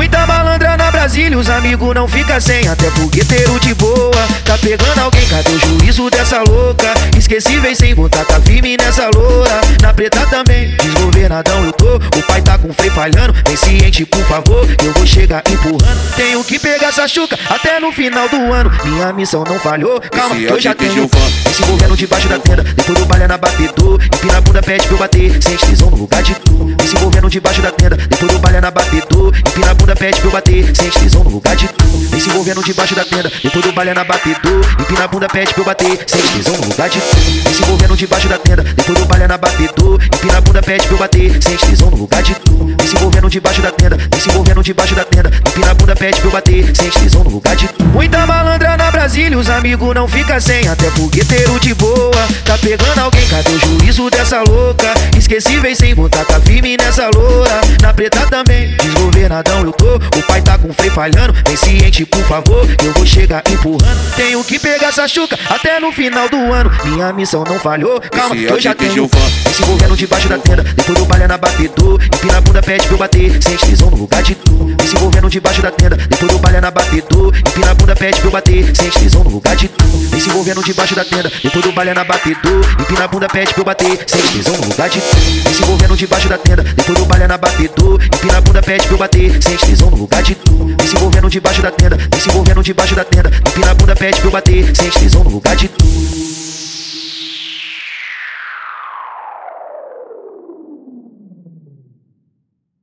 Muita malandra na Brasília, os amigos não fica sem, até fogueteiro de boa. Tá pegando alguém, cadê o juízo dessa louca? Esquecível sem botar, tá firme nessa loura. Na preta também, desgovernadão eu tô. O pai freio falhando, vem ciente, por favor. Eu vou chegar empurrando. Tenho que pegar essa chuca até no final do ano. Minha missão não falhou, calma, Esse que eu já tenho. Vem se envolvendo debaixo da tenda, depois do balé na batedor. Empina a bunda, pede pra eu bater, sente tesão no lugar de tu. Vem se envolvendo debaixo da tenda, depois do balé na batedor. Empina a bunda, pede pra eu bater, sente tesão no lugar de tu. Envolvendo debaixo da tenda, depois do balé na batedor. Empina a bunda, pede pra eu bater, sente tesão no lugar de tu. Se envolvendo debaixo da tenda, depois do balé na batedor. Empina a bunda, pede pra eu bater, sente tesão no lugar de tu. Se envolvendo debaixo da tenda, se envolvendo debaixo da tenda. Empina a bunda, pede pra eu bater, sente tesão no lugar de tu. Muita malandra na Brasília, os amigos não fica sem, até fogueteiro de boa. Tá pegando alguém, cadê o juízo dessa louca? Esquecível sem botar, tá firme nessa loura. Na preta também, desgovernadão eu tô. O pai tá com freio falhando, vem ciente, por favor. Eu vou chegar empurrando. Tenho que pegar essa chuca até no final do ano. Minha missão não falhou, calma, Esse que é eu já tenho. Vem se envolvendo debaixo da tenda, depois do balé na batedor. Empina a bunda, pede pra eu bater, sente tesão no lugar debaixo da tenda, depois do balé na batedor. Empina a bunda, pede pra eu bater, sente tesão no lugar de tu. Vem se envolvendo debaixo da tenda, depois do balé na batedor. Empina a bunda, pede pra eu bater, sente tesão no lugar de tu. Vem se envolvendo debaixo da tenda, depois do balé na batedor. Empina a bunda, pede pra eu bater, sente tesão no lugar de tu. Vem se envolvendo debaixo da tenda, vem se envolvendo debaixo da tenda. Empina a bunda, pede pra eu bater, sente tesão no lugar de tu.